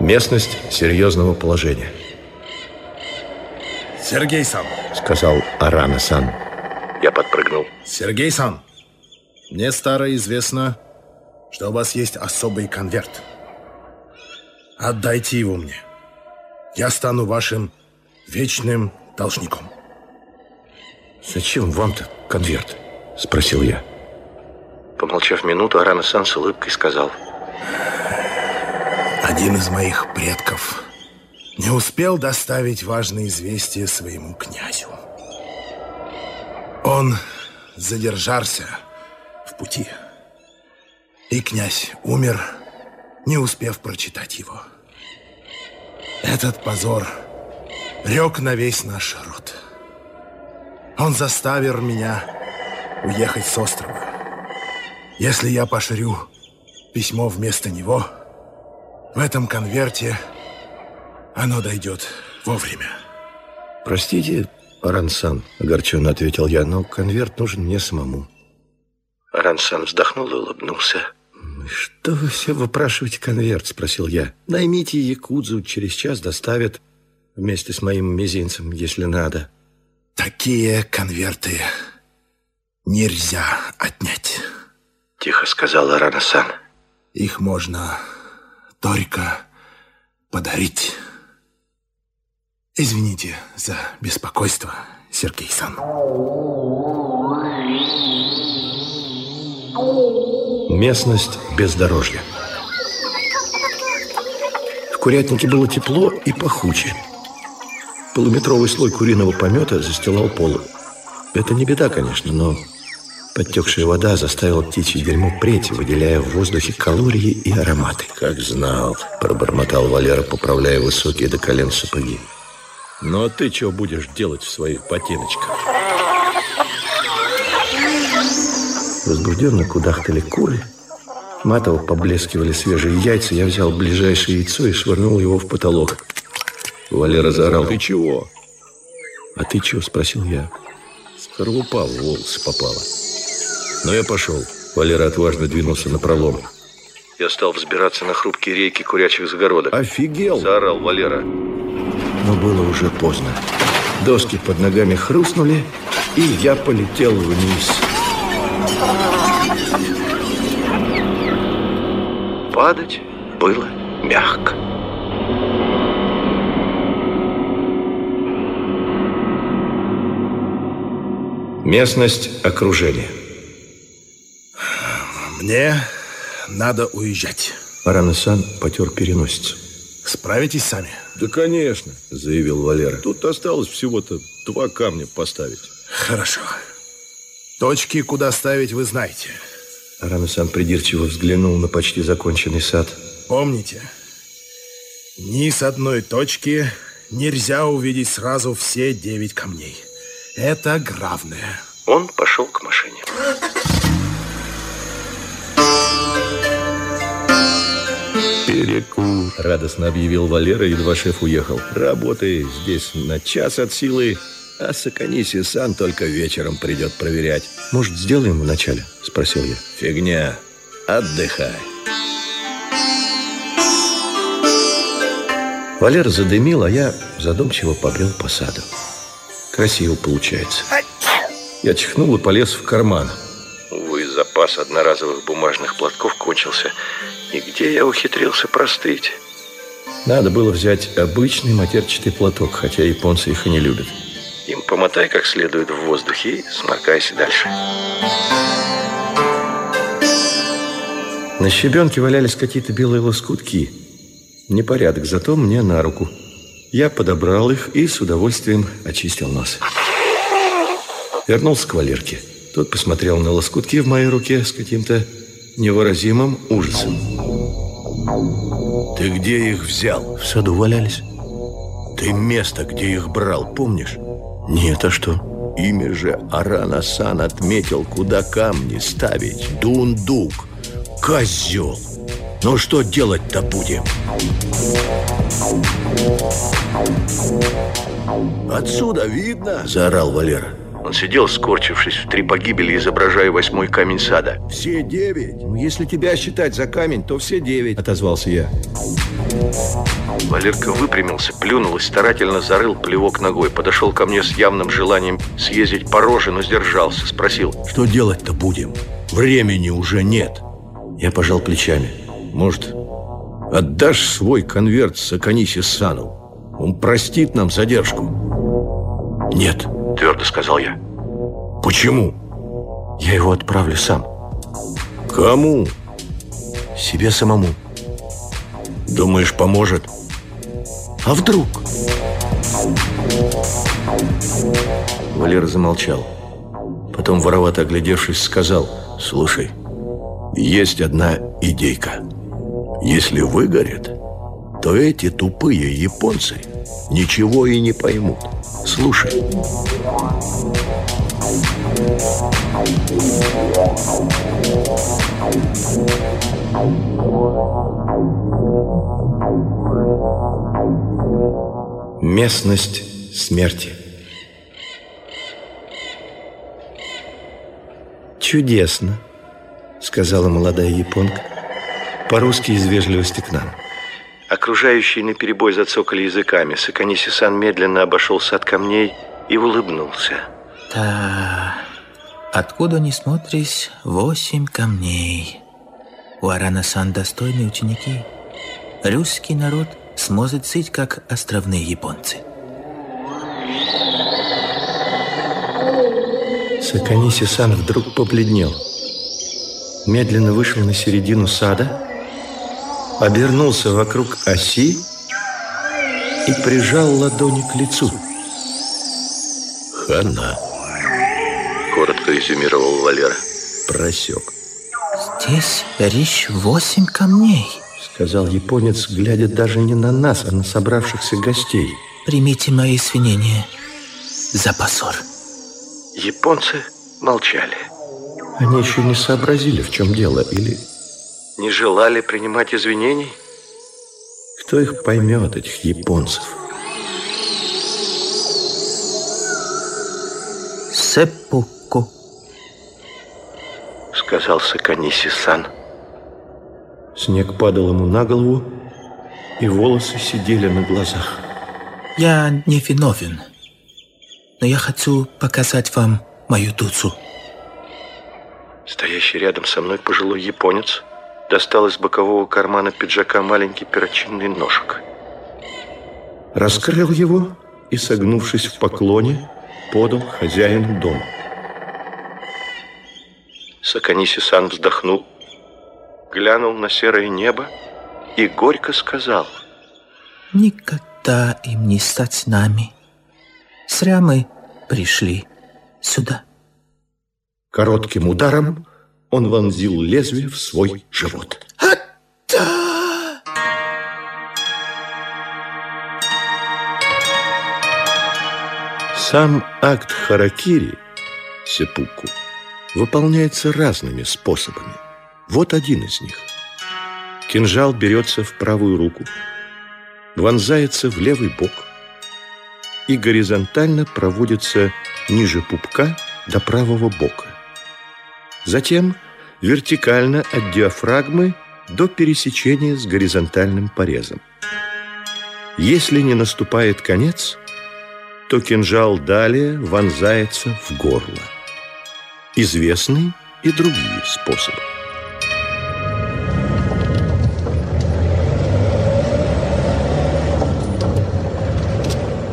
Местность серьезного положения. Сергей-сан, сказал Арана-сан. Я подпрыгнул. Сергей-сан, мне старо известно, что у вас есть особый конверт. Отдайте его мне. Я стану вашим вечным должником. «Зачем вам-то конверт?» – спросил я. Помолчав минуту, Арана-сан с улыбкой сказал. «Один из моих предков не успел доставить важное известие своему князю. Он задержался в пути, и князь умер, не успев прочитать его. Этот позор лег на весь наш род». Он заставил меня уехать с острова. Если я пошлю письмо вместо него, в этом конверте оно дойдет вовремя. Простите, Арансан, огорченно ответил я, но конверт нужен мне самому. Арансан вздохнул и улыбнулся. «Что вы все выпрашиваете конверт?» – спросил я. «Наймите якудзу, через час доставят вместе с моим мизинцем, если надо». Такие конверты нельзя отнять. Тихо сказала Рана-сан. Их можно только подарить. Извините за беспокойство, Сергей-сан. Местность бездорожья. В курятнике было тепло и пахуче. Полуметровый слой куриного помета застилал пол. Это не беда, конечно, но подтекшая вода заставила птичье дерьмо преть, выделяя в воздухе калории и ароматы. «Как знал», – пробормотал Валера, поправляя высокие до колен сапоги. «Ну а ты что будешь делать в своих ботиночках?» Возбужденно кудахтали куры. Матово поблескивали свежие яйца. Я взял ближайшее яйцо и швырнул его в потолок. Валера заорал. Ты чего? А ты чего? Спросил я. Скорлупа в волосы попала. Но я пошел. Валера отважно двинулся на пролом. Я стал взбираться на хрупкие рейки курячих загородок. «Офигел!» – заорал Валера. Но было уже поздно. Доски под ногами хрустнули, и я полетел вниз. Падать было мягко. Местность окружения. Мне надо уезжать. Арана-сан потер переносицу. Справитесь сами? Да, конечно, заявил Валера. Тут осталось всего-то два камня поставить. Хорошо. Точки, куда ставить, вы знаете. Арана-сан придирчиво взглянул на почти законченный сад. Помните, ни с одной точки нельзя увидеть сразу все девять камней. Это главное. Он пошел к машине. Перекур, радостно объявил Валера, едва шеф уехал. Работай здесь на час от силы, а Саканиси сан только вечером придет проверять. Может, сделаем вначале? Спросил я. Фигня. Отдыхай. Валера задымил, а я задумчиво побрел по саду. Красиво получается. Я чихнул и полез в карман. Увы, запас одноразовых бумажных платков кончился. И где я ухитрился простыть? Надо было взять обычный матерчатый платок, хотя японцы их и не любят. Им помотай как следует в воздухе и сморкайся дальше. На щебенке валялись какие-то белые лоскутки. Непорядок, зато мне на руку. Я подобрал их и с удовольствием очистил нос. Вернулся к Валерке. Тот посмотрел на лоскутки в моей руке с каким-то невыразимым ужасом. «Ты где их взял?» «В саду валялись». «Ты место, где их брал, помнишь?» «Нет, а что?» «Имя же Арана-сан отметил, куда камни ставить. Дундук. Козел. Ну что делать-то будем?» «Отсюда видно?» – заорал Валера. Он сидел, скорчившись в три погибели, изображая восьмой камень сада. Все девять? Ну, если тебя считать за камень, то все девять, отозвался я. Валерка выпрямился, плюнул и старательно зарыл плевок ногой. Подошел ко мне с явным желанием съездить по роже, но сдержался. Спросил. Что делать-то будем? Времени уже нет. Я пожал плечами. Может, отдашь свой конверт Саканисе Сану? Он простит нам задержку. Нет, твердо сказал я. Почему? Я его отправлю сам. Кому? Себе самому. Думаешь, поможет? А вдруг? Валера замолчал. Потом, воровато оглядевшись, сказал, «Слушай, есть одна идейка. Если выгорит, то эти тупые японцы ничего и не поймут. Слушай. Местность смерти. Чудесно, сказала молодая японка, по-русски из вежливости к нам. Окружающие наперебой зацокали языками. Саканиси-сан медленно обошел сад камней и улыбнулся. Да, откуда ни смотрись, восемь камней. У Арана-сан достойные ученики. Русский народ сможет жить, как островные японцы. Саканиси-сан вдруг побледнел. Медленно вышел на середину сада обернулся вокруг оси и прижал ладони к лицу. «Хана», — коротко резюмировал Валера, просек. «Здесь речь восемь камней», — сказал японец, глядя даже не на нас, а на собравшихся гостей. «Примите мои извинения за позор». Японцы молчали. Они еще не сообразили, в чем дело, или не желали принимать извинений? Кто их поймет, этих японцев? Сеппуку, сказал Саканиси-сан. Снег падал ему на голову, и волосы сидели на глазах. Я не виновен, но я хочу показать вам мою дуцу. Стоящий рядом со мной пожилой японец достал из бокового кармана пиджака маленький перочинный ножик. Раскрыл его и, согнувшись в поклоне, подал хозяину дома. Саканиси-сан вздохнул, глянул на серое небо и горько сказал. «Никогда им не стать нами. Зря мы пришли сюда». Коротким ударом он вонзил лезвие в свой живот. Сам акт харакири, сепуку, выполняется разными способами. Вот один из них. Кинжал берется в правую руку, вонзается в левый бок и горизонтально проводится ниже пупка до правого бока. Затем вертикально от диафрагмы до пересечения с горизонтальным порезом. Если не наступает конец, то кинжал далее вонзается в горло. Известны и другие способы.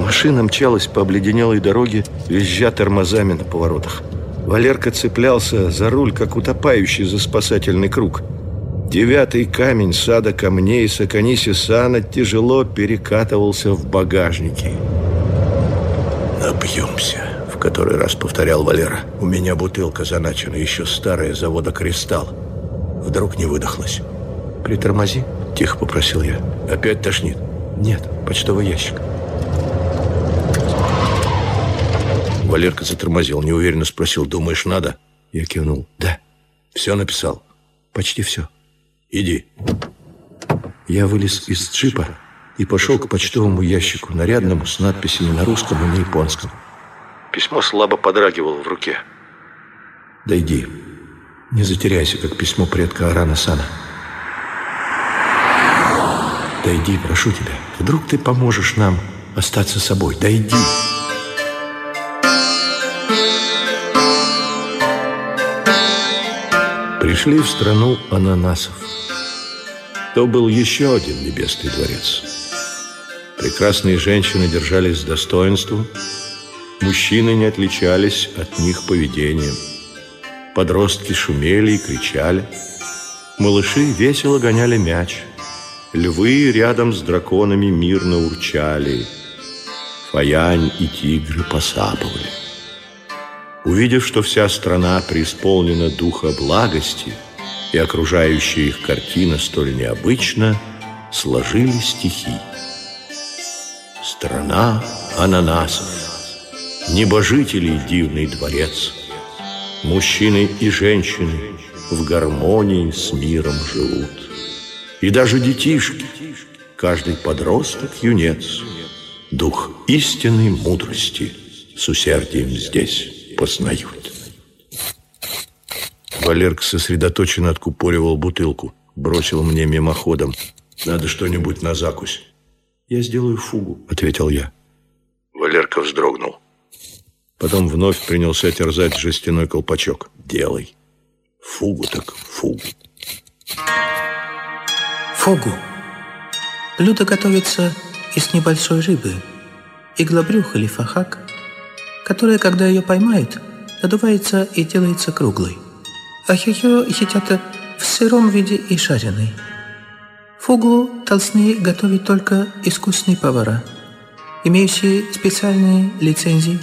Машина мчалась по обледенелой дороге, визжа тормозами на поворотах. Валерка цеплялся за руль, как утопающий за спасательный круг. Девятый камень сада камней Саканиси Сана тяжело перекатывался в багажнике. «Напьемся», — в который раз повторял Валера. «У меня бутылка заначена, еще старая, завода «Кристалл». Вдруг не выдохлась. «Притормози», — тихо попросил я. «Опять тошнит?» «Нет, почтовый ящик». Валерка затормозил, неуверенно спросил, «Думаешь, надо?» Я кивнул, «Да». «Все написал?» «Почти все». «Иди». Я вылез из джипа и пошел к почтовому ящику, нарядному, с надписями на русском и на японском. Письмо слабо подрагивало в руке. «Дойди. Не затеряйся, как письмо предка Арана Сана. Дойди, прошу тебя. Вдруг ты поможешь нам остаться собой. Дойди!» Пришли в страну ананасов. То был еще один небесный дворец. Прекрасные женщины держались с достоинством, мужчины не отличались от них поведением. Подростки шумели и кричали, малыши весело гоняли мяч, львы рядом с драконами мирно урчали, фаянь и тигры посапывали. Увидев, что вся страна преисполнена духа благости и окружающая их картина столь необычна, сложили стихи. Страна ананасов, небожителей дивный дворец, Мужчины и женщины в гармонии с миром живут. И даже детишки, каждый подросток, юнец, Дух истинной мудрости с усердием здесь познают. Валерк сосредоточенно откупоривал бутылку, бросил мне мимоходом. «Надо что-нибудь на закусь». «Я сделаю фугу», — ответил я. Валерка вздрогнул. Потом вновь принялся терзать жестяной колпачок. «Делай. Фугу так фугу». Фугу. Блюдо готовится из небольшой рыбы, иглобрюх или фахак, которая, когда ее поймают, надувается и делается круглой. А ее едят в сыром виде и жареной. Фугу должны готовить только искусные повара, имеющие специальные лицензии,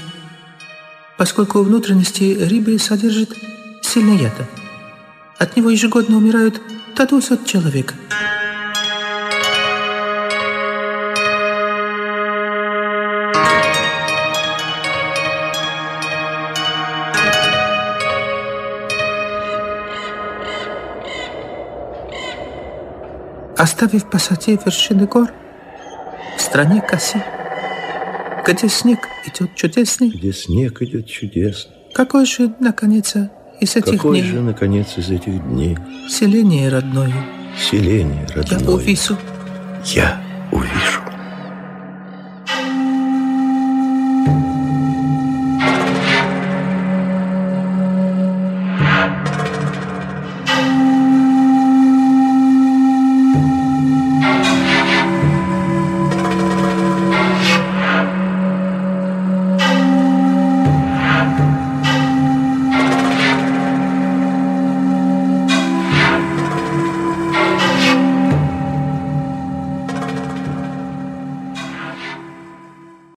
поскольку внутренности рыбы содержат сильный яд. От него ежегодно умирают до 200 человек. Оставив позади вершины гор, в стране косы, где снег идет чудесный, Где снег идет чудесно. какой же, наконец, из этих Какой дней? же, наконец, из этих дней? Селение родное. Селение я родное. увижу, я